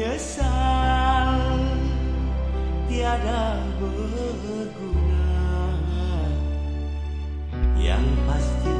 menyesal tiada berguna. Yang pasti